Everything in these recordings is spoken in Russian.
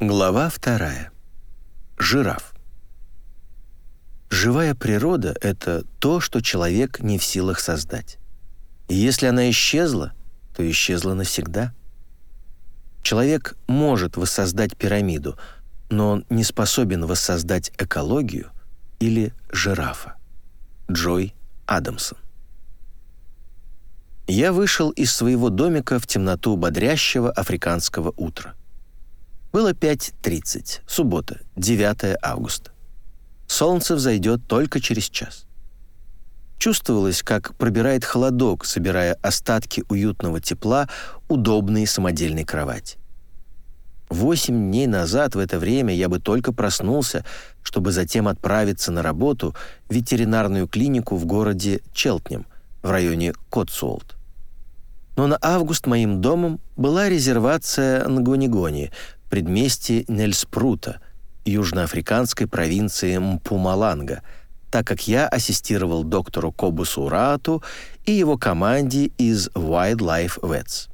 Глава вторая. Жираф. Живая природа — это то, что человек не в силах создать. И если она исчезла, то исчезла навсегда. Человек может воссоздать пирамиду, но он не способен воссоздать экологию или жирафа. Джой Адамсон. Я вышел из своего домика в темноту бодрящего африканского утра. Было 5.30, суббота, 9 августа. Солнце взойдет только через час. Чувствовалось, как пробирает холодок, собирая остатки уютного тепла удобной самодельной кровати. Восемь дней назад в это время я бы только проснулся, чтобы затем отправиться на работу в ветеринарную клинику в городе Челтнем в районе Котсуолт. Но на август моим домом была резервация Нгонигони предместье Нельспрута, южноафриканской провинции Мпумаланга, так как я ассистировал доктору Кобусу Рату и его команде из Wildlife Vets.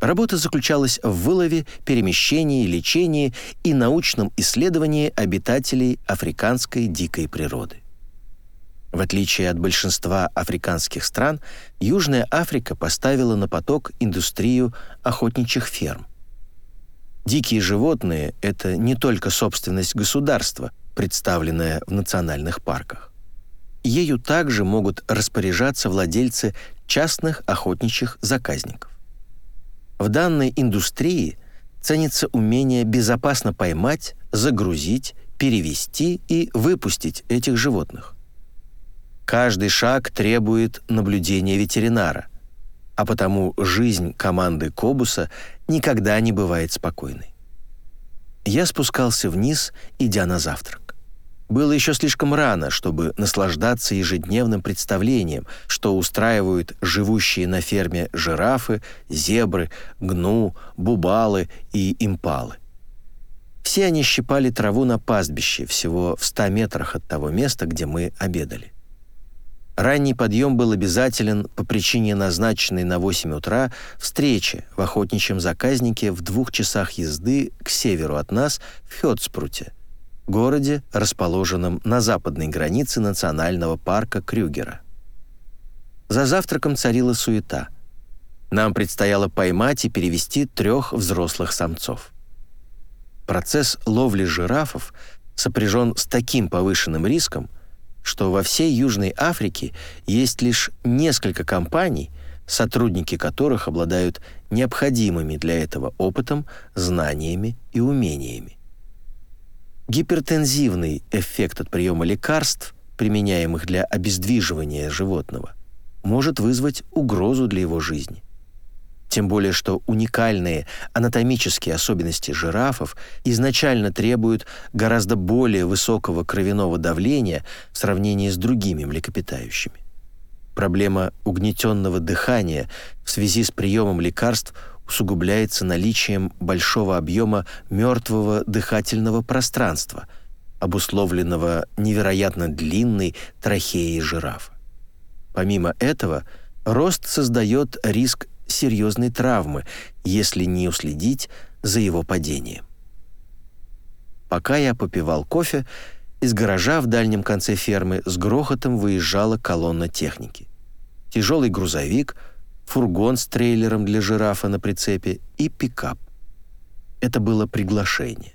Работа заключалась в вылове, перемещении, лечении и научном исследовании обитателей африканской дикой природы. В отличие от большинства африканских стран, Южная Африка поставила на поток индустрию охотничьих ферм. Дикие животные — это не только собственность государства, представленная в национальных парках. Ею также могут распоряжаться владельцы частных охотничьих заказников. В данной индустрии ценится умение безопасно поймать, загрузить, перевести и выпустить этих животных. Каждый шаг требует наблюдения ветеринара, а потому жизнь команды Кобуса никогда не бывает спокойной. Я спускался вниз, идя на завтрак. Было еще слишком рано, чтобы наслаждаться ежедневным представлением, что устраивают живущие на ферме жирафы, зебры, гну, бубалы и импалы. Все они щипали траву на пастбище, всего в ста метрах от того места, где мы обедали. Ранний подъем был обязателен по причине назначенной на 8 утра встречи в охотничьем заказнике в двух часах езды к северу от нас в Хёдспруте, городе, расположенном на западной границе национального парка Крюгера. За завтраком царила суета. Нам предстояло поймать и перевести трех взрослых самцов. Процесс ловли жирафов сопряжен с таким повышенным риском – что во всей Южной Африке есть лишь несколько компаний, сотрудники которых обладают необходимыми для этого опытом, знаниями и умениями. Гипертензивный эффект от приема лекарств, применяемых для обездвиживания животного, может вызвать угрозу для его жизни. Тем более, что уникальные анатомические особенности жирафов изначально требуют гораздо более высокого кровяного давления в сравнении с другими млекопитающими. Проблема угнетенного дыхания в связи с приемом лекарств усугубляется наличием большого объема мертвого дыхательного пространства, обусловленного невероятно длинной трахеей жирафа. Помимо этого, рост создает риск серьезной травмы, если не уследить за его падением. Пока я попивал кофе, из гаража в дальнем конце фермы с грохотом выезжала колонна техники. Тяжелый грузовик, фургон с трейлером для жирафа на прицепе и пикап. Это было приглашение.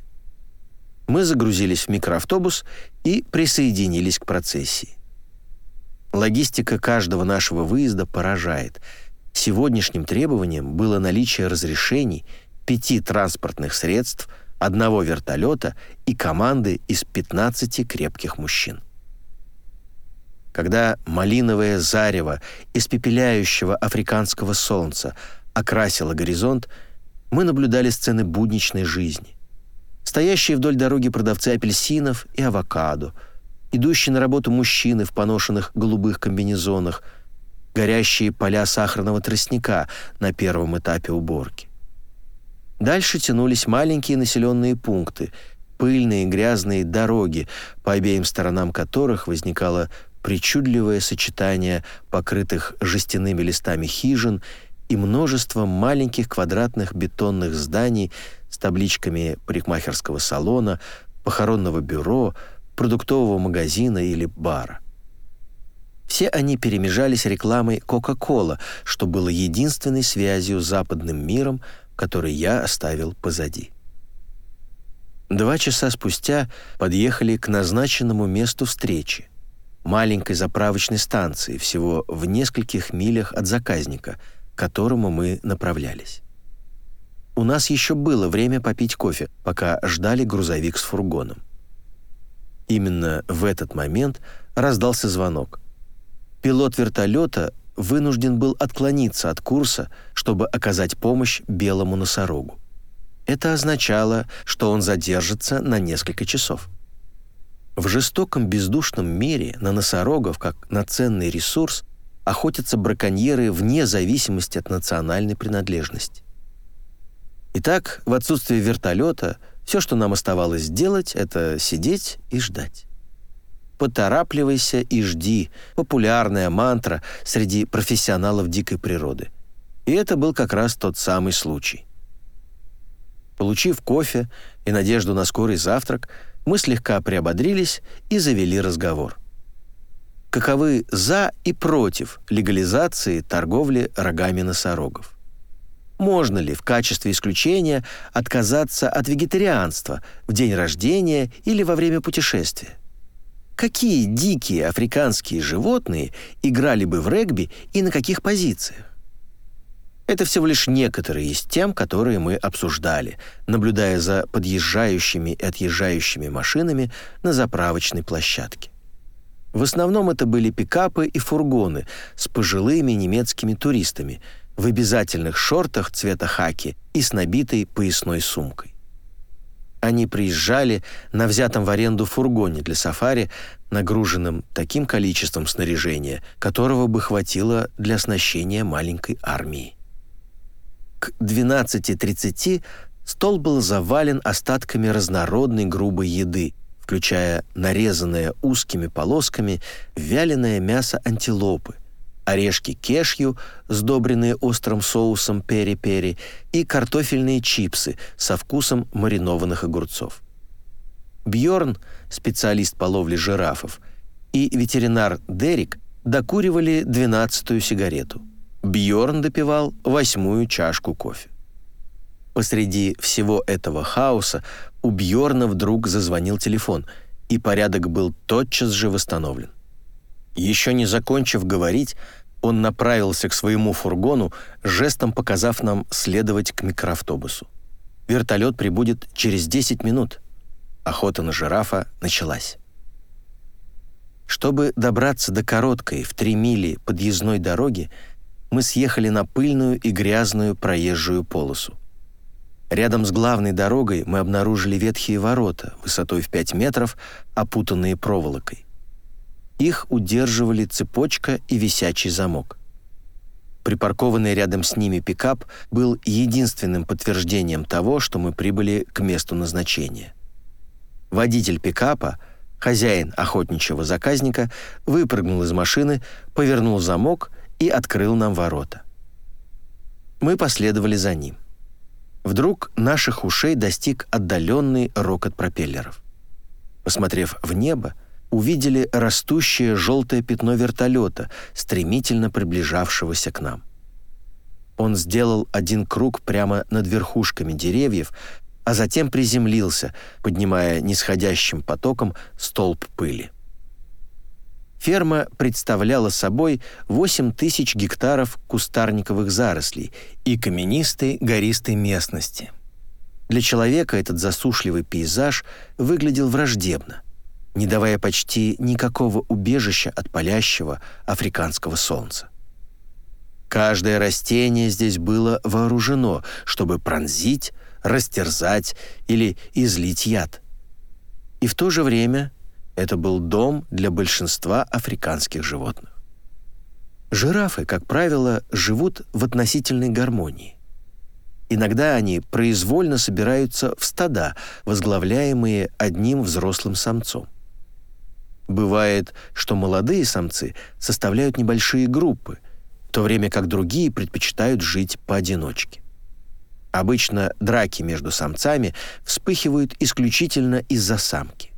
Мы загрузились в микроавтобус и присоединились к процессии. Логистика каждого нашего выезда поражает — Сегодняшним требованием было наличие разрешений пяти транспортных средств, одного вертолета и команды из 15 крепких мужчин. Когда малиновое зарево испепеляющего африканского солнца окрасило горизонт, мы наблюдали сцены будничной жизни. Стоящие вдоль дороги продавцы апельсинов и авокадо, идущие на работу мужчины в поношенных голубых комбинезонах – горящие поля сахарного тростника на первом этапе уборки. Дальше тянулись маленькие населенные пункты, пыльные грязные дороги, по обеим сторонам которых возникало причудливое сочетание покрытых жестяными листами хижин и множество маленьких квадратных бетонных зданий с табличками парикмахерского салона, похоронного бюро, продуктового магазина или бара. Все они перемежались рекламой Coca-Cola, что было единственной связью с западным миром, который я оставил позади. Два часа спустя подъехали к назначенному месту встречи, маленькой заправочной станции, всего в нескольких милях от заказника, к которому мы направлялись. У нас еще было время попить кофе, пока ждали грузовик с фургоном. Именно в этот момент раздался звонок. Пилот вертолета вынужден был отклониться от курса, чтобы оказать помощь белому носорогу. Это означало, что он задержится на несколько часов. В жестоком бездушном мире на носорогов, как на ценный ресурс, охотятся браконьеры вне зависимости от национальной принадлежности. Итак, в отсутствие вертолета, все, что нам оставалось делать, это сидеть и ждать. «Поторапливайся и жди» — популярная мантра среди профессионалов дикой природы. И это был как раз тот самый случай. Получив кофе и надежду на скорый завтрак, мы слегка приободрились и завели разговор. Каковы за и против легализации торговли рогами носорогов? Можно ли в качестве исключения отказаться от вегетарианства в день рождения или во время путешествия? Какие дикие африканские животные играли бы в регби и на каких позициях? Это всего лишь некоторые из тем, которые мы обсуждали, наблюдая за подъезжающими и отъезжающими машинами на заправочной площадке. В основном это были пикапы и фургоны с пожилыми немецкими туристами в обязательных шортах цвета хаки и с набитой поясной сумкой. Они приезжали на взятом в аренду фургоне для сафари, нагруженном таким количеством снаряжения, которого бы хватило для оснащения маленькой армии. К 12.30 стол был завален остатками разнородной грубой еды, включая нарезанное узкими полосками вяленое мясо антилопы, орешки кешью, сдобренные острым соусом пери-пери, и картофельные чипсы со вкусом маринованных огурцов. Бьорн, специалист по ловле жирафов, и ветеринар Дерек докуривали двенадцатую сигарету. Бьорн допивал восьмую чашку кофе. Посреди всего этого хаоса у Бьорна вдруг зазвонил телефон, и порядок был тотчас же восстановлен. Еще не закончив говорить, он направился к своему фургону, жестом показав нам следовать к микроавтобусу. Вертолет прибудет через 10 минут. Охота на жирафа началась. Чтобы добраться до короткой в 3 мили подъездной дороги, мы съехали на пыльную и грязную проезжую полосу. Рядом с главной дорогой мы обнаружили ветхие ворота, высотой в 5 метров, опутанные проволокой. Их удерживали цепочка и висячий замок. Припаркованный рядом с ними пикап был единственным подтверждением того, что мы прибыли к месту назначения. Водитель пикапа, хозяин охотничьего заказника, выпрыгнул из машины, повернул замок и открыл нам ворота. Мы последовали за ним. Вдруг наших ушей достиг отдаленный рокот пропеллеров. Посмотрев в небо, увидели растущее желтое пятно вертолета, стремительно приближавшегося к нам. Он сделал один круг прямо над верхушками деревьев, а затем приземлился, поднимая нисходящим потоком столб пыли. Ферма представляла собой 8 тысяч гектаров кустарниковых зарослей и каменистой гористой местности. Для человека этот засушливый пейзаж выглядел враждебно, не давая почти никакого убежища от палящего африканского солнца. Каждое растение здесь было вооружено, чтобы пронзить, растерзать или излить яд. И в то же время это был дом для большинства африканских животных. Жирафы, как правило, живут в относительной гармонии. Иногда они произвольно собираются в стада, возглавляемые одним взрослым самцом. Бывает, что молодые самцы составляют небольшие группы, в то время как другие предпочитают жить поодиночке. Обычно драки между самцами вспыхивают исключительно из-за самки.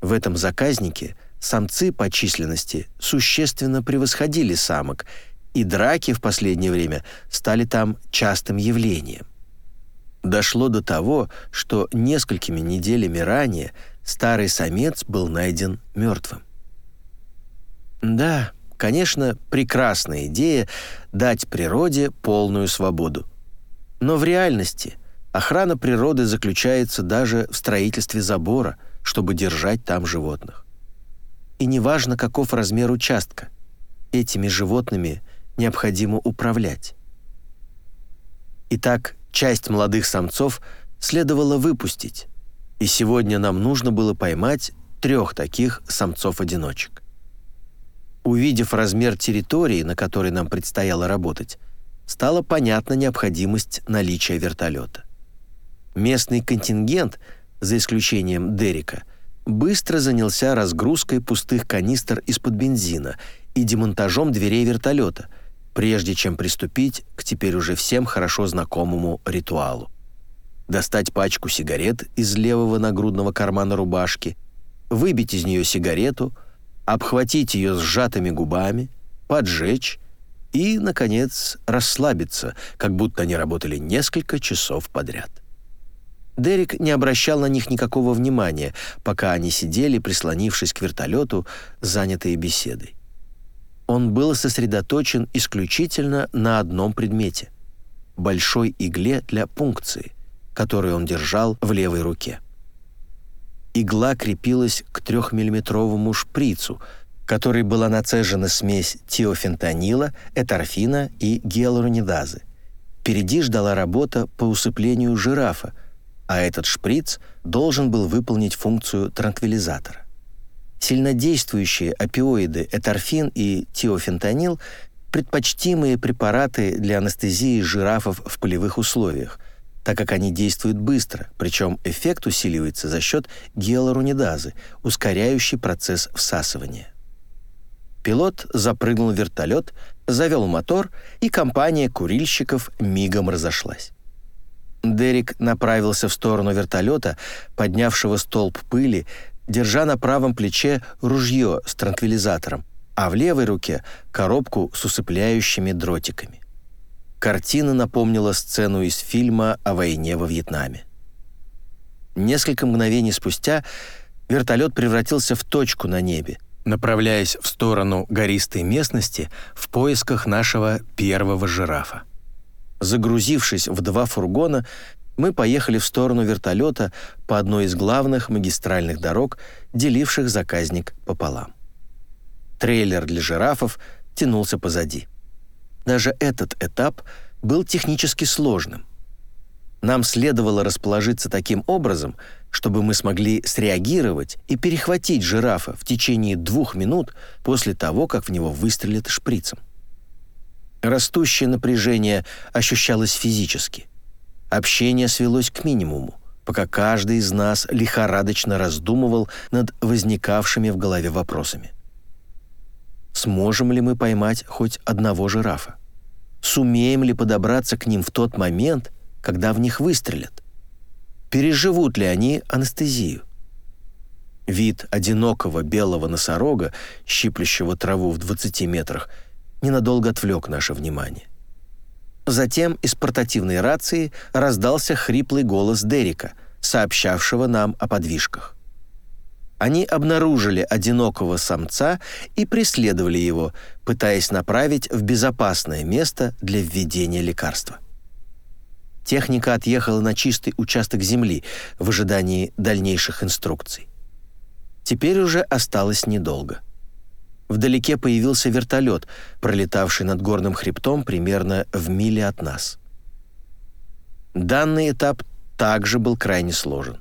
В этом заказнике самцы по численности существенно превосходили самок, и драки в последнее время стали там частым явлением. Дошло до того, что несколькими неделями ранее старый самец был найден мертвым. Да, конечно, прекрасная идея дать природе полную свободу. Но в реальности охрана природы заключается даже в строительстве забора, чтобы держать там животных. И неважно, каков размер участка, этими животными необходимо управлять. Итак, часть молодых самцов следовало выпустить, и сегодня нам нужно было поймать трех таких самцов-одиночек. Увидев размер территории, на которой нам предстояло работать, стала понятна необходимость наличия вертолета. Местный контингент, за исключением Дерека, быстро занялся разгрузкой пустых канистр из-под бензина и демонтажом дверей вертолета, прежде чем приступить к теперь уже всем хорошо знакомому ритуалу. Достать пачку сигарет из левого нагрудного кармана рубашки, выбить из нее сигарету, обхватить ее сжатыми губами, поджечь и, наконец, расслабиться, как будто они работали несколько часов подряд. Дерек не обращал на них никакого внимания, пока они сидели, прислонившись к вертолету, занятые беседой. Он был сосредоточен исключительно на одном предмете — большой игле для пункции, которую он держал в левой руке. Игла крепилась к трехмиллиметровому шприцу — которой была нацежена смесь тиофентанила, эторфина и гиалуронидазы. Впереди ждала работа по усыплению жирафа, а этот шприц должен был выполнить функцию транквилизатора. Сильнодействующие опиоиды эторфин и тиофентанил – предпочтимые препараты для анестезии жирафов в полевых условиях, так как они действуют быстро, причем эффект усиливается за счет гиалуронидазы, ускоряющий процесс всасывания. Пилот запрыгнул в вертолет, завел мотор, и компания курильщиков мигом разошлась. Дерек направился в сторону вертолета, поднявшего столб пыли, держа на правом плече ружье с транквилизатором, а в левой руке — коробку с усыпляющими дротиками. Картина напомнила сцену из фильма о войне во Вьетнаме. Несколько мгновений спустя вертолет превратился в точку на небе — направляясь в сторону гористой местности в поисках нашего первого жирафа. Загрузившись в два фургона, мы поехали в сторону вертолета по одной из главных магистральных дорог, деливших заказник пополам. Трейлер для жирафов тянулся позади. Даже этот этап был технически сложным. Нам следовало расположиться таким образом, чтобы мы смогли среагировать и перехватить жирафа в течение двух минут после того, как в него выстрелят шприцем. Растущее напряжение ощущалось физически. Общение свелось к минимуму, пока каждый из нас лихорадочно раздумывал над возникавшими в голове вопросами. Сможем ли мы поймать хоть одного жирафа? Сумеем ли подобраться к ним в тот момент, когда в них выстрелят? Переживут ли они анестезию? Вид одинокого белого носорога, щиплющего траву в 20 метрах, ненадолго отвлек наше внимание. Затем из портативной рации раздался хриплый голос Дерека, сообщавшего нам о подвижках. Они обнаружили одинокого самца и преследовали его, пытаясь направить в безопасное место для введения лекарства. Техника отъехала на чистый участок земли в ожидании дальнейших инструкций. Теперь уже осталось недолго. Вдалеке появился вертолет, пролетавший над горным хребтом примерно в миле от нас. Данный этап также был крайне сложен.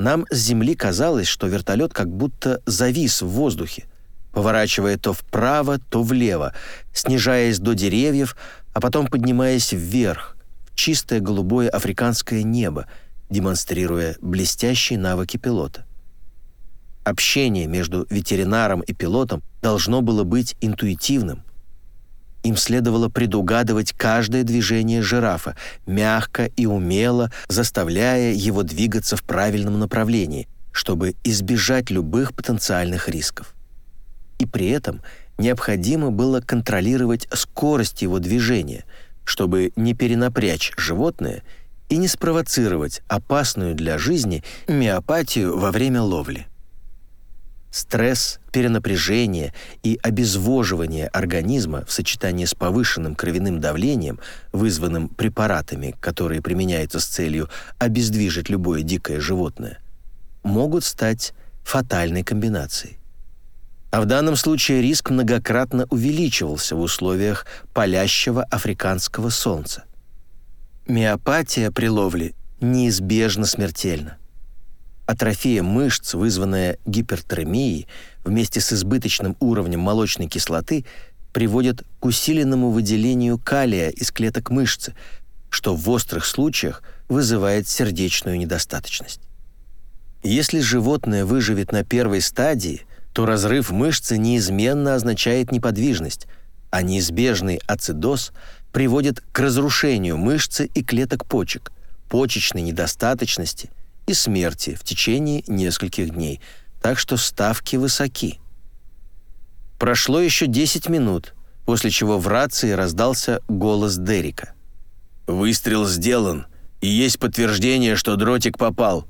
Нам с земли казалось, что вертолет как будто завис в воздухе, поворачивая то вправо, то влево, снижаясь до деревьев, а потом поднимаясь вверх, чистое голубое африканское небо, демонстрируя блестящие навыки пилота. Общение между ветеринаром и пилотом должно было быть интуитивным. Им следовало предугадывать каждое движение жирафа, мягко и умело заставляя его двигаться в правильном направлении, чтобы избежать любых потенциальных рисков. И при этом необходимо было контролировать скорость его движения, чтобы не перенапрячь животное и не спровоцировать опасную для жизни миопатию во время ловли. Стресс, перенапряжение и обезвоживание организма в сочетании с повышенным кровяным давлением, вызванным препаратами, которые применяются с целью обездвижить любое дикое животное, могут стать фатальной комбинацией. А в данном случае риск многократно увеличивался в условиях палящего африканского солнца. Миопатия при ловле неизбежно смертельна. Атрофия мышц, вызванная гипертремией, вместе с избыточным уровнем молочной кислоты, приводит к усиленному выделению калия из клеток мышцы, что в острых случаях вызывает сердечную недостаточность. Если животное выживет на первой стадии, то разрыв мышцы неизменно означает неподвижность, а неизбежный ацидоз приводит к разрушению мышцы и клеток почек, почечной недостаточности – и смерти в течение нескольких дней, так что ставки высоки. Прошло еще 10 минут, после чего в рации раздался голос Дерека. «Выстрел сделан, и есть подтверждение, что дротик попал.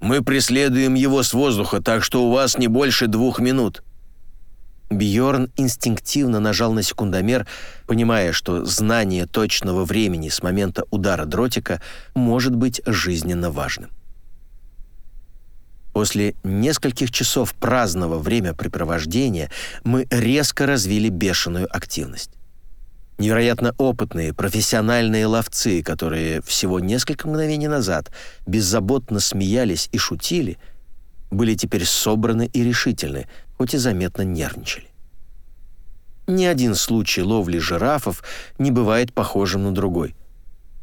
Мы преследуем его с воздуха, так что у вас не больше двух минут». Бьорн инстинктивно нажал на секундомер, понимая, что знание точного времени с момента удара дротика может быть жизненно важным. После нескольких часов праздного времяпрепровождения мы резко развили бешеную активность. Невероятно опытные, профессиональные ловцы, которые всего несколько мгновений назад беззаботно смеялись и шутили, были теперь собраны и решительны, хоть и заметно нервничали. Ни один случай ловли жирафов не бывает похожим на другой.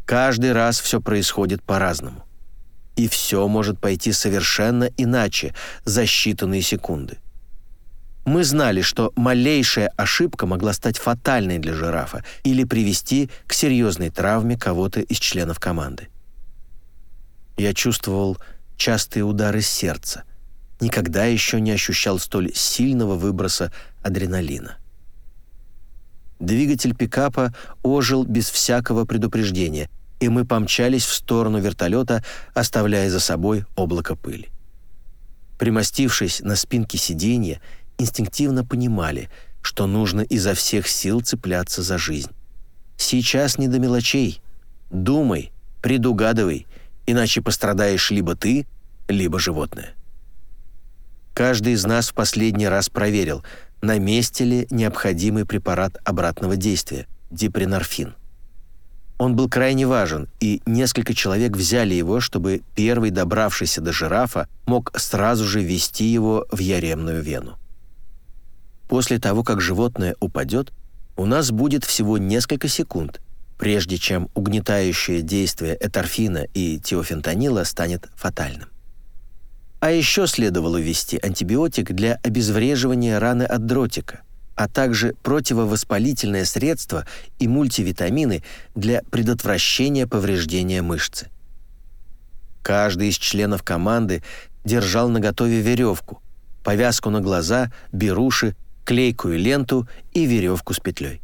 Каждый раз все происходит по-разному и все может пойти совершенно иначе за считанные секунды. Мы знали, что малейшая ошибка могла стать фатальной для жирафа или привести к серьезной травме кого-то из членов команды. Я чувствовал частые удары сердца. Никогда еще не ощущал столь сильного выброса адреналина. Двигатель пикапа ожил без всякого предупреждения — и мы помчались в сторону вертолета, оставляя за собой облако пыли. Примостившись на спинке сиденья, инстинктивно понимали, что нужно изо всех сил цепляться за жизнь. Сейчас не до мелочей. Думай, предугадывай, иначе пострадаешь либо ты, либо животное. Каждый из нас в последний раз проверил, на месте ли необходимый препарат обратного действия – дипринорфин. Он был крайне важен, и несколько человек взяли его, чтобы первый, добравшийся до жирафа, мог сразу же ввести его в яремную вену. После того, как животное упадет, у нас будет всего несколько секунд, прежде чем угнетающее действие эторфина и теофентанила станет фатальным. А еще следовало ввести антибиотик для обезвреживания раны от дротика – а также противовоспалительное средство и мультивитамины для предотвращения повреждения мышцы. Каждый из членов команды держал наготове веревку, повязку на глаза, беруши, клейкую ленту и веревку с петлей.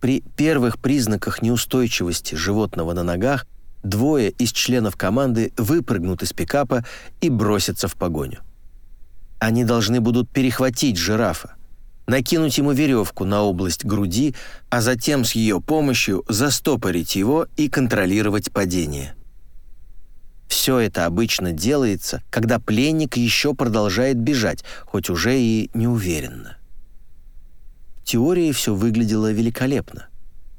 При первых признаках неустойчивости животного на ногах двое из членов команды выпрыгнут из пикапа и бросятся в погоню. Они должны будут перехватить жирафа, накинуть ему веревку на область груди, а затем с ее помощью застопорить его и контролировать падение. Все это обычно делается, когда пленник еще продолжает бежать, хоть уже и неуверенно. В теории все выглядело великолепно,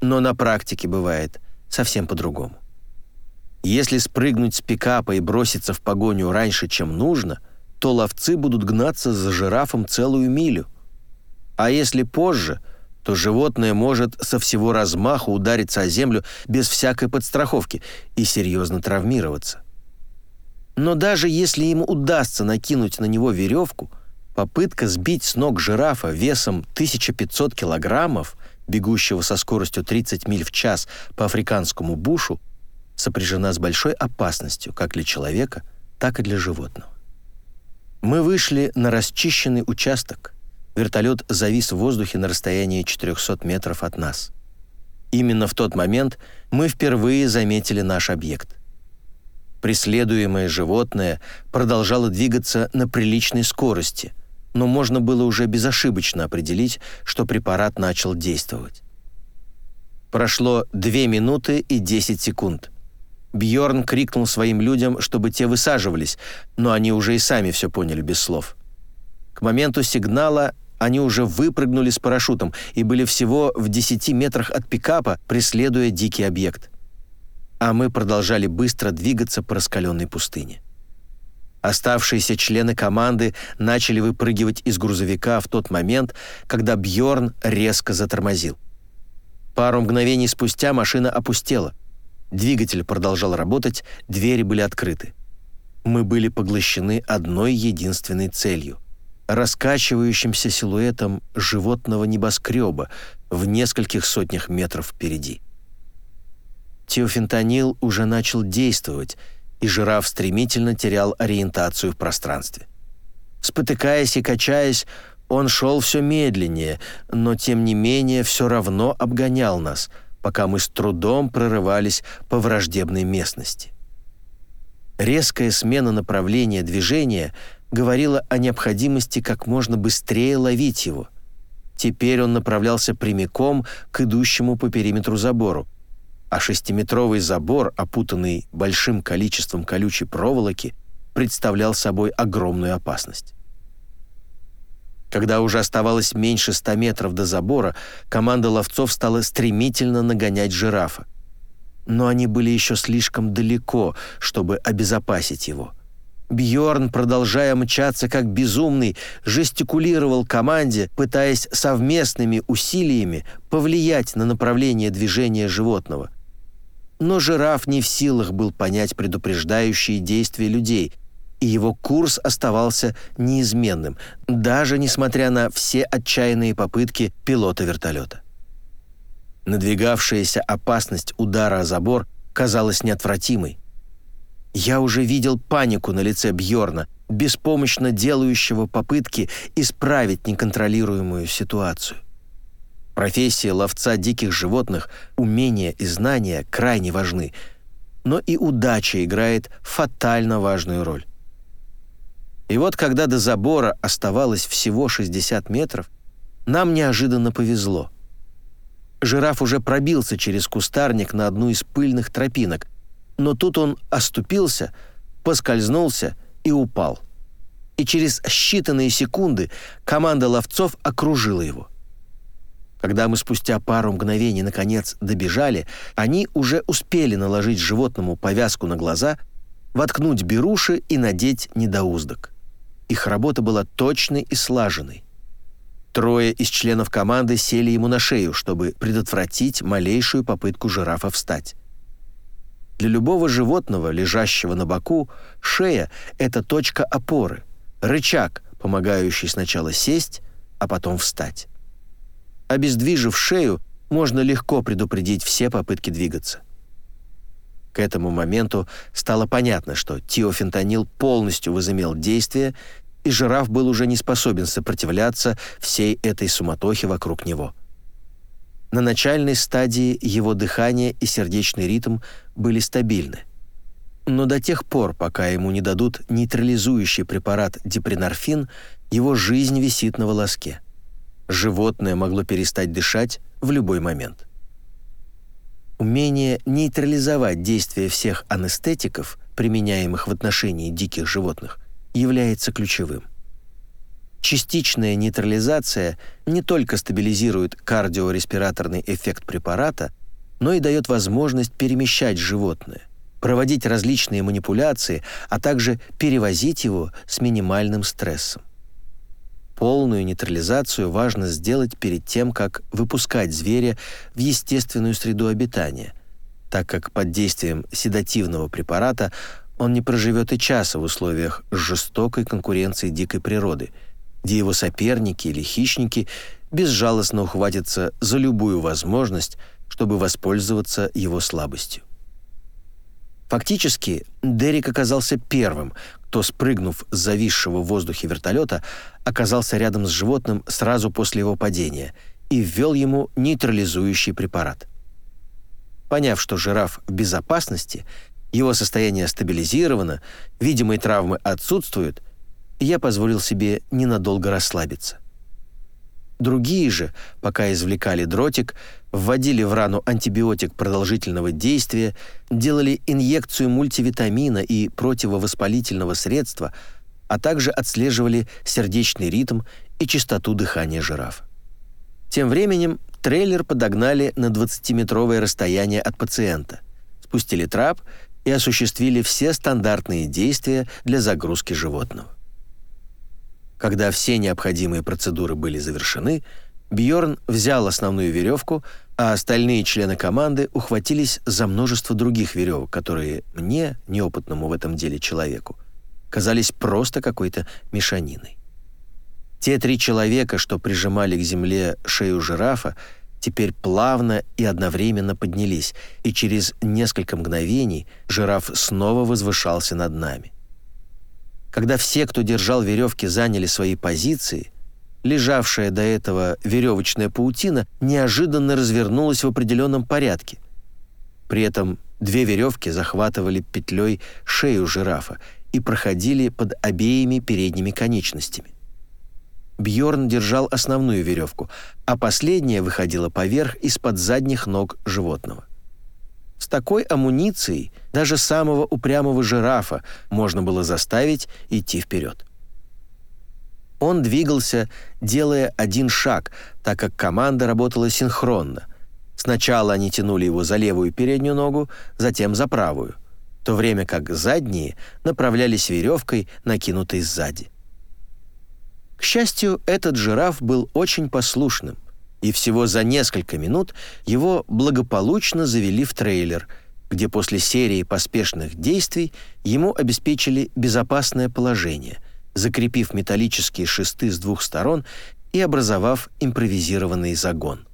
но на практике бывает совсем по-другому. Если спрыгнуть с пикапа и броситься в погоню раньше, чем нужно, то ловцы будут гнаться за жирафом целую милю, а если позже, то животное может со всего размаху удариться о землю без всякой подстраховки и серьезно травмироваться. Но даже если ему удастся накинуть на него веревку, попытка сбить с ног жирафа весом 1500 килограммов бегущего со скоростью 30 миль в час по африканскому бушу, сопряжена с большой опасностью как для человека, так и для животного. Мы вышли на расчищенный участок. Вертолет завис в воздухе на расстоянии 400 метров от нас. Именно в тот момент мы впервые заметили наш объект. Преследуемое животное продолжало двигаться на приличной скорости, но можно было уже безошибочно определить, что препарат начал действовать. Прошло 2 минуты и 10 секунд. Бьорн крикнул своим людям, чтобы те высаживались, но они уже и сами все поняли без слов. К моменту сигнала они уже выпрыгнули с парашютом и были всего в 10 метрах от пикапа, преследуя дикий объект. А мы продолжали быстро двигаться по раскаленной пустыне. Оставшиеся члены команды начали выпрыгивать из грузовика в тот момент, когда Бьорн резко затормозил. Пару мгновений спустя машина опустела — Двигатель продолжал работать, двери были открыты. Мы были поглощены одной единственной целью — раскачивающимся силуэтом животного небоскреба в нескольких сотнях метров впереди. Теофентанил уже начал действовать, и жираф стремительно терял ориентацию в пространстве. Спотыкаясь и качаясь, он шел все медленнее, но тем не менее все равно обгонял нас — пока мы с трудом прорывались по враждебной местности. Резкая смена направления движения говорила о необходимости как можно быстрее ловить его. Теперь он направлялся прямиком к идущему по периметру забору, а шестиметровый забор, опутанный большим количеством колючей проволоки, представлял собой огромную опасность. Когда уже оставалось меньше ста метров до забора, команда ловцов стала стремительно нагонять жирафа. Но они были еще слишком далеко, чтобы обезопасить его. Бьорн, продолжая мчаться как безумный, жестикулировал команде, пытаясь совместными усилиями повлиять на направление движения животного. Но жираф не в силах был понять предупреждающие действия людей — и его курс оставался неизменным, даже несмотря на все отчаянные попытки пилота вертолета. Надвигавшаяся опасность удара о забор казалась неотвратимой. Я уже видел панику на лице Бьорна, беспомощно делающего попытки исправить неконтролируемую ситуацию. Профессия ловца диких животных, умения и знания крайне важны, но и удача играет фатально важную роль. И вот когда до забора оставалось всего 60 метров, нам неожиданно повезло. Жираф уже пробился через кустарник на одну из пыльных тропинок, но тут он оступился, поскользнулся и упал. И через считанные секунды команда ловцов окружила его. Когда мы спустя пару мгновений наконец добежали, они уже успели наложить животному повязку на глаза, воткнуть беруши и надеть недоуздок. Их работа была точной и слаженной. Трое из членов команды сели ему на шею, чтобы предотвратить малейшую попытку жирафа встать. Для любого животного, лежащего на боку, шея — это точка опоры, рычаг, помогающий сначала сесть, а потом встать. Обездвижив шею, можно легко предупредить все попытки двигаться. К этому моменту стало понятно, что тиофентанил полностью возымел действие, и жираф был уже не способен сопротивляться всей этой суматохе вокруг него. На начальной стадии его дыхание и сердечный ритм были стабильны. Но до тех пор, пока ему не дадут нейтрализующий препарат дипринорфин, его жизнь висит на волоске. Животное могло перестать дышать в любой момент. Умение нейтрализовать действие всех анестетиков, применяемых в отношении диких животных, является ключевым. Частичная нейтрализация не только стабилизирует кардиореспираторный эффект препарата, но и дает возможность перемещать животное, проводить различные манипуляции, а также перевозить его с минимальным стрессом. Полную нейтрализацию важно сделать перед тем, как выпускать зверя в естественную среду обитания, так как под действием седативного препарата он не проживет и часа в условиях жестокой конкуренции дикой природы, где его соперники или хищники безжалостно ухватятся за любую возможность, чтобы воспользоваться его слабостью. Фактически, Дерек оказался первым, кто, спрыгнув с зависшего в воздухе вертолета, оказался рядом с животным сразу после его падения и ввел ему нейтрализующий препарат. Поняв, что жираф в безопасности, его состояние стабилизировано, видимые травмы отсутствуют, я позволил себе ненадолго расслабиться. Другие же, пока извлекали дротик, вводили в рану антибиотик продолжительного действия, делали инъекцию мультивитамина и противовоспалительного средства, а также отслеживали сердечный ритм и частоту дыхания жирафа. Тем временем трейлер подогнали на 20-метровое расстояние от пациента, спустили трап и осуществили все стандартные действия для загрузки животного. Когда все необходимые процедуры были завершены, Бьорн взял основную веревку, а остальные члены команды ухватились за множество других веревок, которые мне, неопытному в этом деле человеку, казались просто какой-то мешаниной. Те три человека, что прижимали к земле шею жирафа, теперь плавно и одновременно поднялись, и через несколько мгновений жираф снова возвышался над нами. Когда все, кто держал веревки, заняли свои позиции, лежавшая до этого веревочная паутина неожиданно развернулась в определенном порядке. При этом две веревки захватывали петлей шею жирафа и проходили под обеими передними конечностями. Бьорн держал основную веревку, а последняя выходила поверх из-под задних ног животного. С такой амуницией даже самого упрямого жирафа можно было заставить идти вперед. Он двигался, делая один шаг, так как команда работала синхронно. Сначала они тянули его за левую переднюю ногу, затем за правую, в то время как задние направлялись веревкой, накинутой сзади. К счастью, этот жираф был очень послушным и всего за несколько минут его благополучно завели в трейлер, где после серии поспешных действий ему обеспечили безопасное положение, закрепив металлические шесты с двух сторон и образовав импровизированный загон.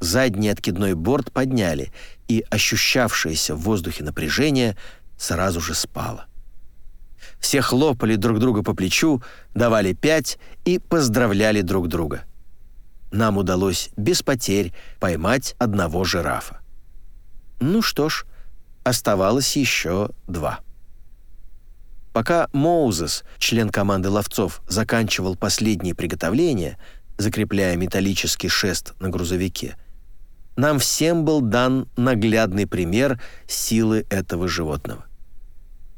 Задний откидной борт подняли, и ощущавшееся в воздухе напряжение сразу же спало. Все хлопали друг друга по плечу, давали пять и поздравляли друг друга – нам удалось без потерь поймать одного жирафа. Ну что ж, оставалось еще два. Пока Моузес, член команды ловцов, заканчивал последние приготовления, закрепляя металлический шест на грузовике, нам всем был дан наглядный пример силы этого животного.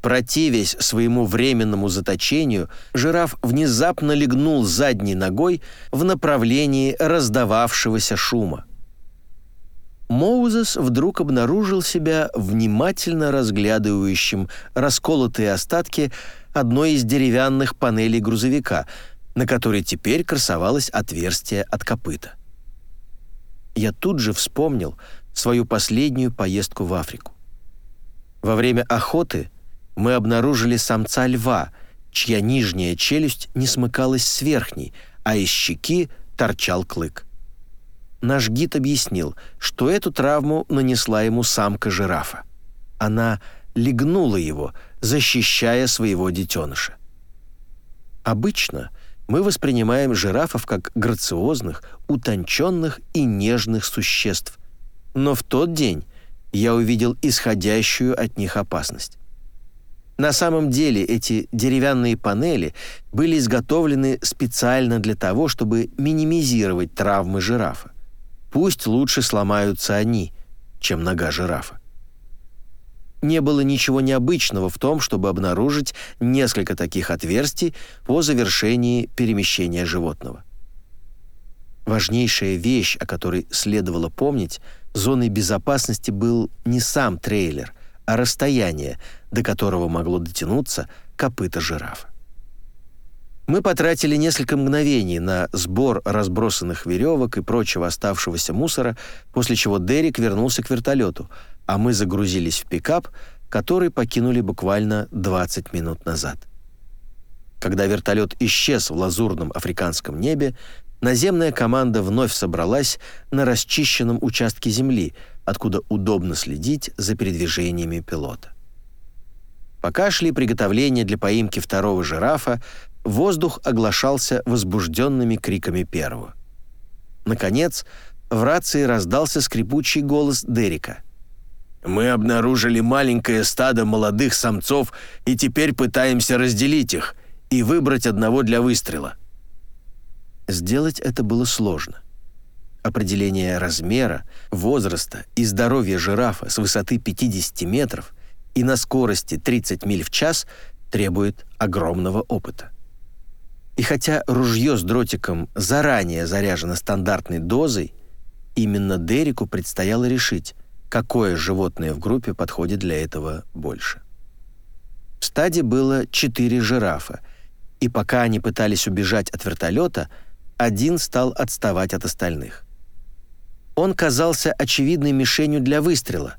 Противясь своему временному заточению, жираф внезапно лягнул задней ногой в направлении раздававшегося шума. Моузес вдруг обнаружил себя внимательно разглядывающим расколотые остатки одной из деревянных панелей грузовика, на которой теперь красовалось отверстие от копыта. Я тут же вспомнил свою последнюю поездку в Африку. Во время охоты мы обнаружили самца льва, чья нижняя челюсть не смыкалась с верхней, а из щеки торчал клык. Наш гид объяснил, что эту травму нанесла ему самка жирафа. Она легнула его, защищая своего детеныша. Обычно мы воспринимаем жирафов как грациозных, утонченных и нежных существ. Но в тот день я увидел исходящую от них опасность. На самом деле эти деревянные панели были изготовлены специально для того, чтобы минимизировать травмы жирафа. Пусть лучше сломаются они, чем нога жирафа. Не было ничего необычного в том, чтобы обнаружить несколько таких отверстий по завершении перемещения животного. Важнейшая вещь, о которой следовало помнить, зоной безопасности был не сам трейлер – а расстояние, до которого могло дотянуться копыта жирафа. Мы потратили несколько мгновений на сбор разбросанных веревок и прочего оставшегося мусора, после чего Дерек вернулся к вертолету, а мы загрузились в пикап, который покинули буквально 20 минут назад. Когда вертолет исчез в лазурном африканском небе, наземная команда вновь собралась на расчищенном участке земли, откуда удобно следить за передвижениями пилота. Пока шли приготовления для поимки второго жирафа, воздух оглашался возбужденными криками первого. Наконец, в рации раздался скрипучий голос Дерека. «Мы обнаружили маленькое стадо молодых самцов и теперь пытаемся разделить их и выбрать одного для выстрела». Сделать это было сложно. Определение размера, возраста и здоровья жирафа с высоты 50 метров и на скорости 30 миль в час требует огромного опыта. И хотя ружье с дротиком заранее заряжено стандартной дозой, именно Дереку предстояло решить, какое животное в группе подходит для этого больше. В стаде было четыре жирафа, и пока они пытались убежать от вертолета, один стал отставать от остальных. Он казался очевидной мишенью для выстрела,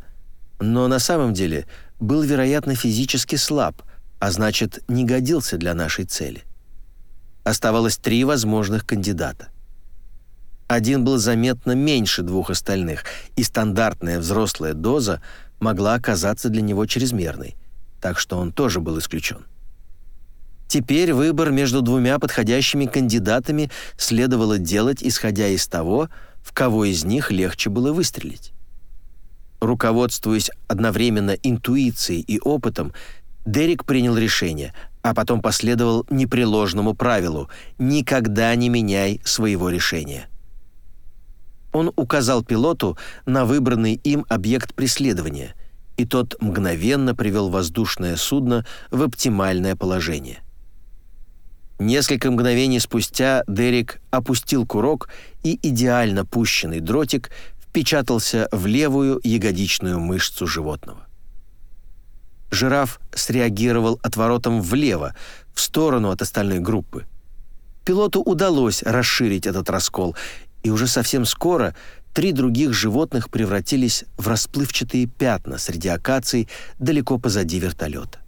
но на самом деле был, вероятно, физически слаб, а значит, не годился для нашей цели. Оставалось три возможных кандидата. Один был заметно меньше двух остальных, и стандартная взрослая доза могла оказаться для него чрезмерной, так что он тоже был исключен. Теперь выбор между двумя подходящими кандидатами следовало делать, исходя из того, в кого из них легче было выстрелить. Руководствуясь одновременно интуицией и опытом, Дерек принял решение, а потом последовал непреложному правилу «никогда не меняй своего решения». Он указал пилоту на выбранный им объект преследования, и тот мгновенно привел воздушное судно в оптимальное положение. Несколько мгновений спустя Дерек опустил курок, и идеально пущенный дротик впечатался в левую ягодичную мышцу животного. Жираф среагировал отворотом влево, в сторону от остальной группы. Пилоту удалось расширить этот раскол, и уже совсем скоро три других животных превратились в расплывчатые пятна среди акаций далеко позади вертолета.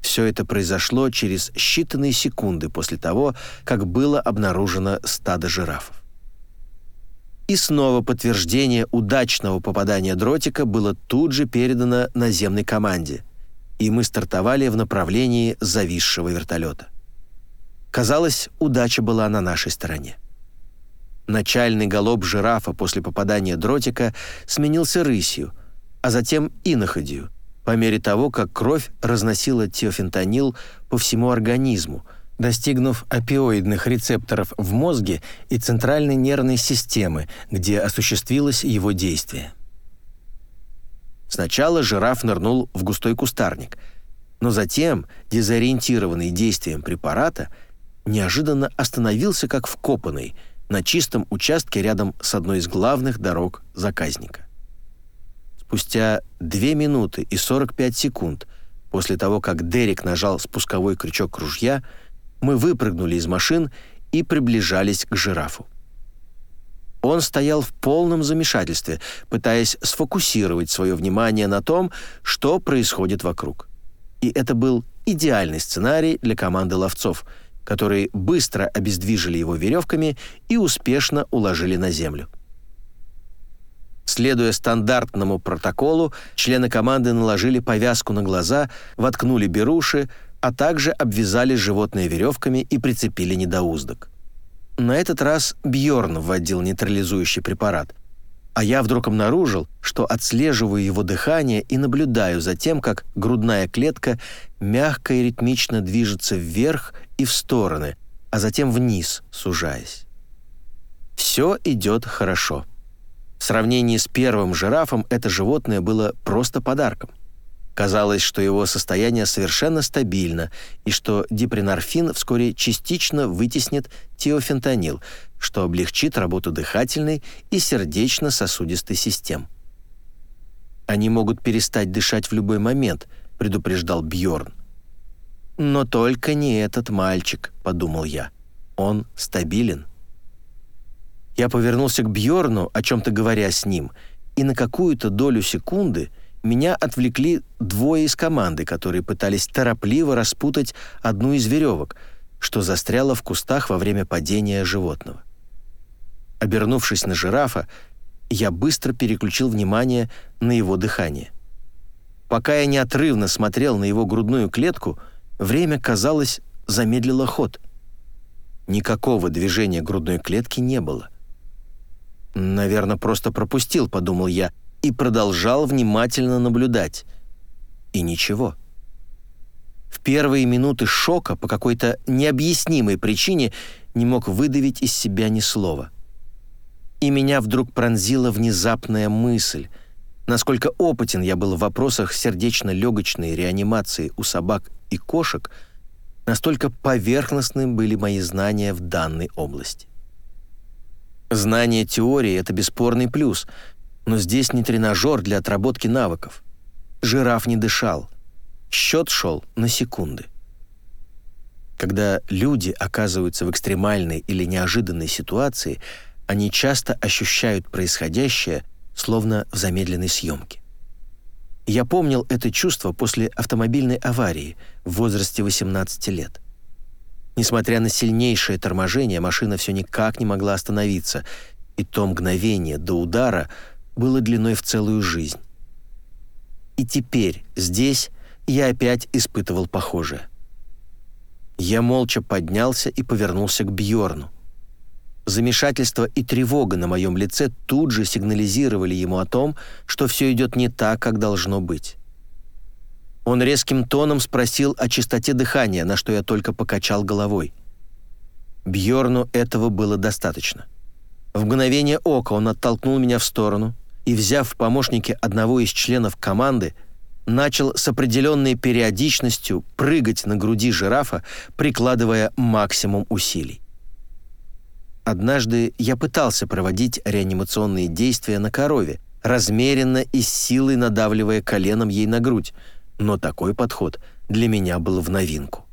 Все это произошло через считанные секунды после того, как было обнаружено стадо жирафов. И снова подтверждение удачного попадания дротика было тут же передано наземной команде, и мы стартовали в направлении зависшего вертолета. Казалось, удача была на нашей стороне. Начальный галоп жирафа после попадания дротика сменился рысью, а затем иноходью, по мере того, как кровь разносила теофентанил по всему организму, достигнув опиоидных рецепторов в мозге и центральной нервной системы, где осуществилось его действие. Сначала жираф нырнул в густой кустарник, но затем, дезориентированный действием препарата, неожиданно остановился как вкопанный на чистом участке рядом с одной из главных дорог заказника. Спустя 2 минуты и 45 секунд после того, как Дерек нажал спусковой крючок ружья – мы выпрыгнули из машин и приближались к жирафу. Он стоял в полном замешательстве, пытаясь сфокусировать свое внимание на том, что происходит вокруг. И это был идеальный сценарий для команды ловцов, которые быстро обездвижили его веревками и успешно уложили на землю. Следуя стандартному протоколу, члены команды наложили повязку на глаза, воткнули беруши, а также обвязали животное веревками и прицепили недоуздок. На этот раз Бьорн вводил нейтрализующий препарат, а я вдруг обнаружил, что отслеживаю его дыхание и наблюдаю за тем, как грудная клетка мягко и ритмично движется вверх и в стороны, а затем вниз, сужаясь. Все идет хорошо. В сравнении с первым жирафом это животное было просто подарком – Казалось, что его состояние совершенно стабильно и что дипринорфин вскоре частично вытеснит тиофентанил, что облегчит работу дыхательной и сердечно-сосудистой систем. «Они могут перестать дышать в любой момент», — предупреждал Бьорн. «Но только не этот мальчик», — подумал я. «Он стабилен». Я повернулся к Бьорну, о чем-то говоря с ним, и на какую-то долю секунды — меня отвлекли двое из команды, которые пытались торопливо распутать одну из веревок, что застряла в кустах во время падения животного. Обернувшись на жирафа, я быстро переключил внимание на его дыхание. Пока я неотрывно смотрел на его грудную клетку, время, казалось, замедлило ход. Никакого движения грудной клетки не было. «Наверное, просто пропустил», — подумал я, и продолжал внимательно наблюдать. И ничего. В первые минуты шока по какой-то необъяснимой причине не мог выдавить из себя ни слова. И меня вдруг пронзила внезапная мысль, насколько опытен я был в вопросах сердечно-легочной реанимации у собак и кошек, настолько поверхностны были мои знания в данной области. Знание теории — это бесспорный плюс, но здесь не тренажер для отработки навыков. Жираф не дышал. Счет шел на секунды. Когда люди оказываются в экстремальной или неожиданной ситуации, они часто ощущают происходящее, словно в замедленной съемке. Я помнил это чувство после автомобильной аварии в возрасте 18 лет. Несмотря на сильнейшее торможение, машина все никак не могла остановиться, и то мгновение до удара было длиной в целую жизнь. И теперь, здесь, я опять испытывал похожее. Я молча поднялся и повернулся к Бьорну. Замешательство и тревога на моем лице тут же сигнализировали ему о том, что все идет не так, как должно быть. Он резким тоном спросил о чистоте дыхания, на что я только покачал головой. Бьорну этого было достаточно. В мгновение ока он оттолкнул меня в сторону и, взяв в помощники одного из членов команды, начал с определенной периодичностью прыгать на груди жирафа, прикладывая максимум усилий. Однажды я пытался проводить реанимационные действия на корове, размеренно и с силой надавливая коленом ей на грудь, но такой подход для меня был в новинку.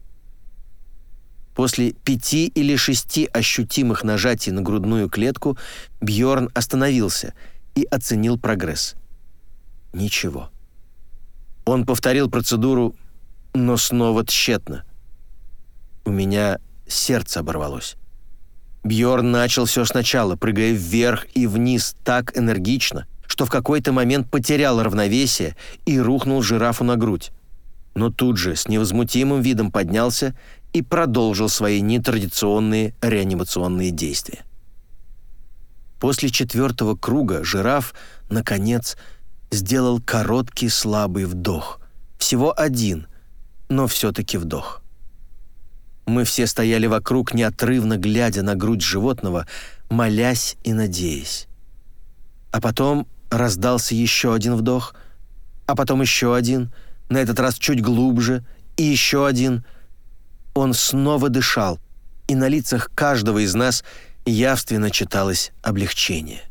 После пяти или шести ощутимых нажатий на грудную клетку Бьорн остановился и оценил прогресс. Ничего. Он повторил процедуру, но снова тщетно. У меня сердце оборвалось. Бьорн начал все сначала, прыгая вверх и вниз так энергично, что в какой-то момент потерял равновесие и рухнул жирафу на грудь. Но тут же с невозмутимым видом поднялся и продолжил свои нетрадиционные реанимационные действия. После четвертого круга жираф, наконец, сделал короткий слабый вдох. Всего один, но все-таки вдох. Мы все стояли вокруг, неотрывно глядя на грудь животного, молясь и надеясь. А потом Раздался еще один вдох, а потом еще один, на этот раз чуть глубже, и еще один. Он снова дышал, и на лицах каждого из нас явственно читалось облегчение.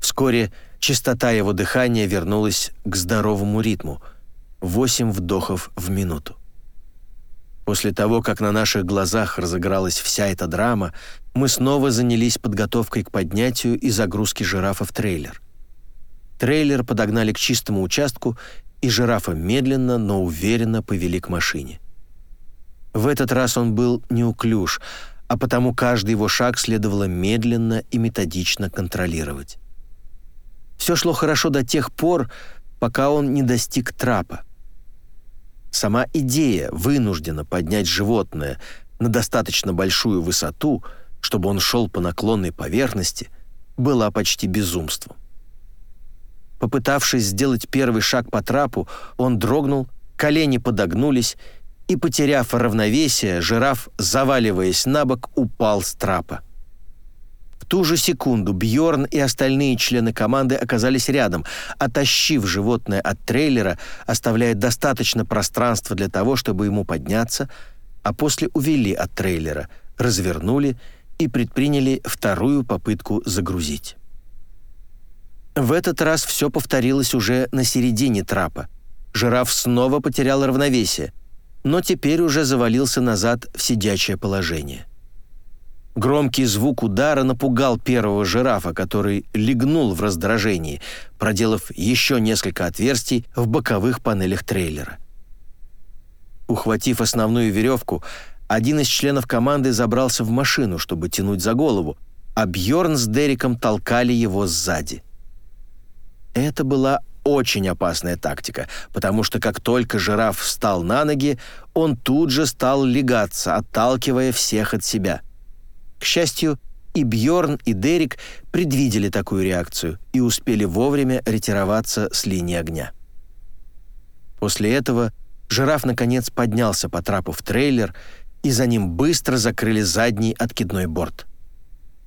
Вскоре частота его дыхания вернулась к здоровому ритму — восемь вдохов в минуту. После того, как на наших глазах разыгралась вся эта драма, мы снова занялись подготовкой к поднятию и загрузке жирафа в трейлер. Трейлер подогнали к чистому участку, и жирафа медленно, но уверенно повели к машине. В этот раз он был неуклюж, а потому каждый его шаг следовало медленно и методично контролировать. Все шло хорошо до тех пор, пока он не достиг трапа. Сама идея вынуждена поднять животное на достаточно большую высоту, чтобы он шел по наклонной поверхности, была почти безумством. Попытавшись сделать первый шаг по трапу, он дрогнул, колени подогнулись, и, потеряв равновесие, жираф, заваливаясь на бок, упал с трапа ту же секунду Бьорн и остальные члены команды оказались рядом, оттащив животное от трейлера, оставляя достаточно пространства для того, чтобы ему подняться, а после увели от трейлера, развернули и предприняли вторую попытку загрузить. В этот раз все повторилось уже на середине трапа. Жираф снова потерял равновесие, но теперь уже завалился назад в сидячее положение. Громкий звук удара напугал первого жирафа, который легнул в раздражении, проделав еще несколько отверстий в боковых панелях трейлера. Ухватив основную веревку, один из членов команды забрался в машину, чтобы тянуть за голову, а Бьорн с Дериком толкали его сзади. Это была очень опасная тактика, потому что как только жираф встал на ноги, он тут же стал легаться, отталкивая всех от себя. К счастью, и Бьорн, и Дерек предвидели такую реакцию и успели вовремя ретироваться с линии огня. После этого жираф наконец поднялся по трапу в трейлер, и за ним быстро закрыли задний откидной борт.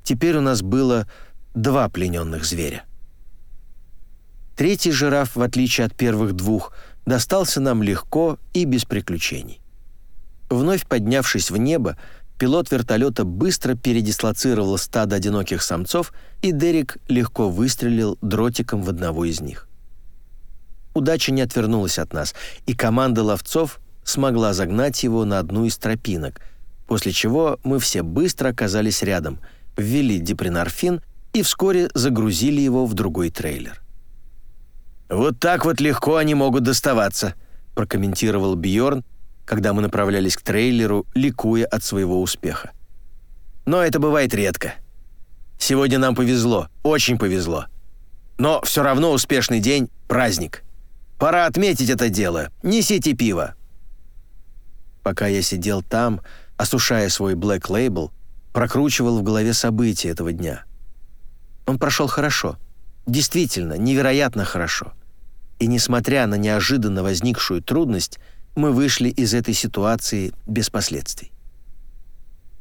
Теперь у нас было два плененных зверя. Третий жираф, в отличие от первых двух, достался нам легко и без приключений. Вновь поднявшись в небо, пилот вертолета быстро передислоцировал стадо одиноких самцов, и Дерек легко выстрелил дротиком в одного из них. Удача не отвернулась от нас, и команда ловцов смогла загнать его на одну из тропинок, после чего мы все быстро оказались рядом, ввели дипринорфин и вскоре загрузили его в другой трейлер. «Вот так вот легко они могут доставаться», — прокомментировал Бьорн, когда мы направлялись к трейлеру, ликуя от своего успеха. «Но это бывает редко. Сегодня нам повезло, очень повезло. Но все равно успешный день — праздник. Пора отметить это дело. Несите пиво». Пока я сидел там, осушая свой Black Label, прокручивал в голове события этого дня. Он прошел хорошо. Действительно, невероятно хорошо — и несмотря на неожиданно возникшую трудность, мы вышли из этой ситуации без последствий.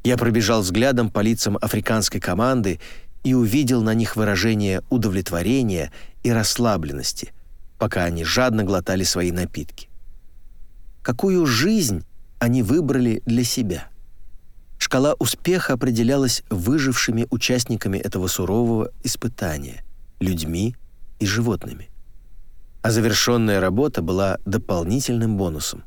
Я пробежал взглядом по лицам африканской команды и увидел на них выражение удовлетворения и расслабленности, пока они жадно глотали свои напитки. Какую жизнь они выбрали для себя? Шкала успеха определялась выжившими участниками этого сурового испытания – людьми и животными а завершенная работа была дополнительным бонусом.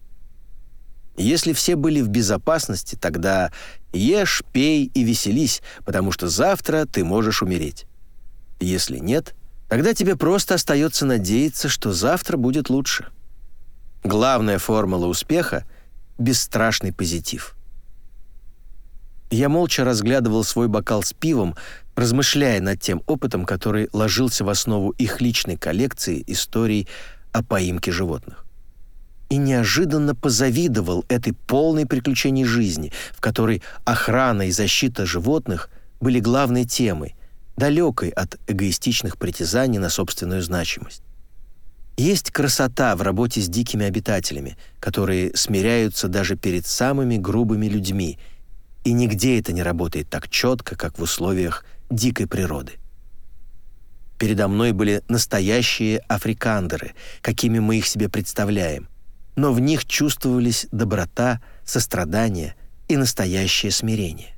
Если все были в безопасности, тогда ешь, пей и веселись, потому что завтра ты можешь умереть. Если нет, тогда тебе просто остается надеяться, что завтра будет лучше. Главная формула успеха — бесстрашный позитив. Я молча разглядывал свой бокал с пивом, размышляя над тем опытом, который ложился в основу их личной коллекции историй о поимке животных. И неожиданно позавидовал этой полной приключений жизни, в которой охрана и защита животных были главной темой, далекой от эгоистичных притязаний на собственную значимость. Есть красота в работе с дикими обитателями, которые смиряются даже перед самыми грубыми людьми, и нигде это не работает так четко, как в условиях дикой природы. Передо мной были настоящие африкандеры, какими мы их себе представляем, но в них чувствовались доброта, сострадание и настоящее смирение.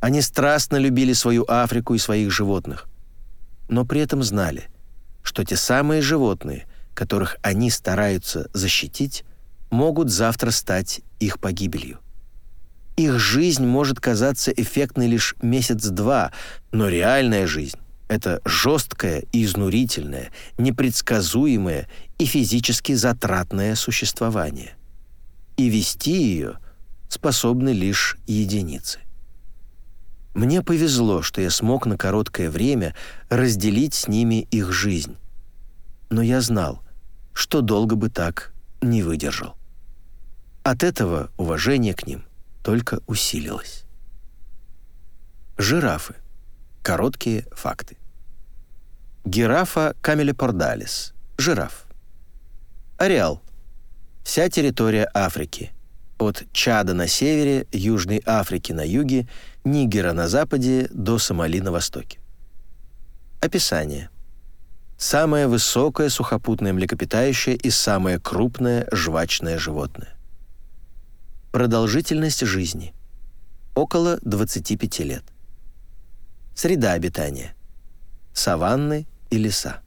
Они страстно любили свою Африку и своих животных, но при этом знали, что те самые животные, которых они стараются защитить, могут завтра стать их погибелью. Их жизнь может казаться эффектной лишь месяц-два, но реальная жизнь — это жесткое и изнурительное, непредсказуемое и физически затратное существование. И вести ее способны лишь единицы. Мне повезло, что я смог на короткое время разделить с ними их жизнь. Но я знал, что долго бы так не выдержал. От этого уважение к ним только усилилось. Жирафы. Короткие факты. Гирафа камелепордалис. Жираф. Ареал. Вся территория Африки. От Чада на севере, Южной Африки на юге, Нигера на западе до Сомали на востоке. Описание. Самое высокое сухопутное млекопитающее и самое крупное жвачное животное. Продолжительность жизни – около 25 лет. Среда обитания – саванны и леса.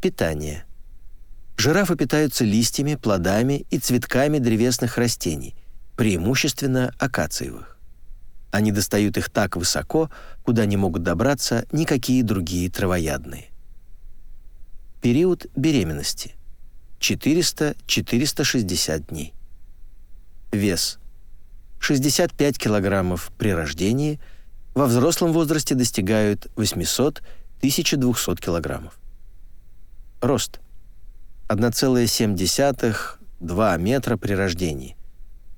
Питание. Жирафы питаются листьями, плодами и цветками древесных растений, преимущественно акациевых. Они достают их так высоко, куда не могут добраться никакие другие травоядные. Период беременности. 400-460 дней. Вес. 65 килограммов при рождении, во взрослом возрасте достигают 800-1200 килограммов. Рост. 1,7-2 метра при рождении.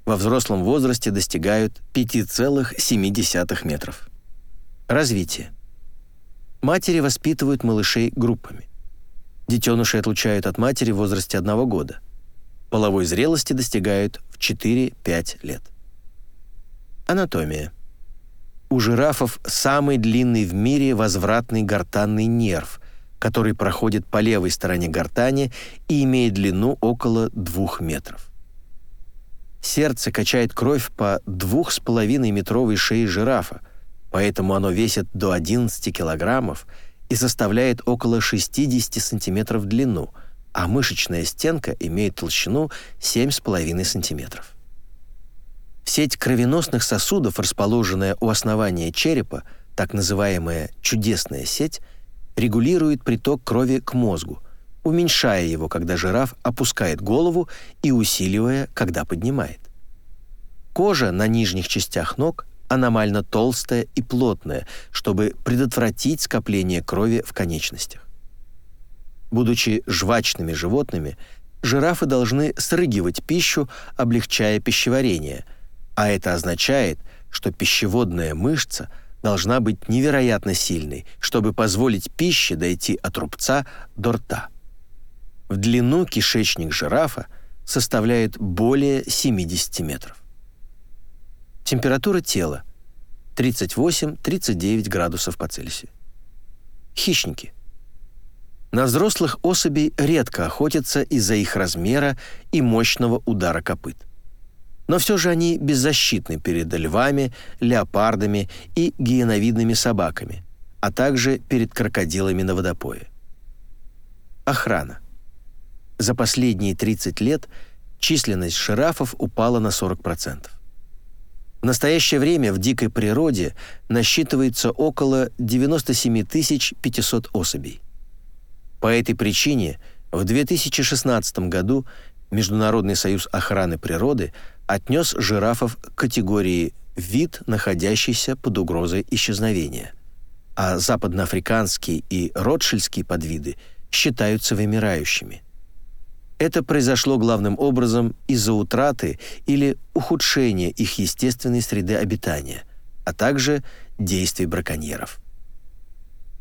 Во взрослом возрасте достигают 5,7 метров. Развитие. Матери воспитывают малышей группами. Детеныши отлучают от матери в возрасте одного года. Половой зрелости достигают в 4-5 лет. Анатомия. У жирафов самый длинный в мире возвратный гортанный нерв, который проходит по левой стороне гортани и имеет длину около 2 метров. Сердце качает кровь по 2,5-метровой шее жирафа, поэтому оно весит до 11 килограммов и составляет около 60 сантиметров в длину, а мышечная стенка имеет толщину 7,5 сантиметров. Сеть кровеносных сосудов, расположенная у основания черепа, так называемая чудесная сеть, регулирует приток крови к мозгу, уменьшая его, когда жираф опускает голову и усиливая, когда поднимает. Кожа на нижних частях ног аномально толстая и плотная, чтобы предотвратить скопление крови в конечностях. Будучи жвачными животными, жирафы должны срыгивать пищу, облегчая пищеварение, а это означает, что пищеводная мышца должна быть невероятно сильной, чтобы позволить пище дойти от рубца до рта. В длину кишечник жирафа составляет более 70 метров. Температура тела 38-39 градусов по Цельсию. Хищники. На взрослых особей редко охотятся из-за их размера и мощного удара копыт. Но все же они беззащитны перед львами, леопардами и гиеновидными собаками, а также перед крокодилами на водопое. Охрана. За последние 30 лет численность жирафов упала на 40%. В настоящее время в дикой природе насчитывается около 97 500 особей. По этой причине в 2016 году Международный союз охраны природы отнес жирафов к категории «вид, находящийся под угрозой исчезновения», а западноафриканские и ротшильские подвиды считаются вымирающими. Это произошло главным образом из-за утраты или ухудшения их естественной среды обитания, а также действий браконьеров.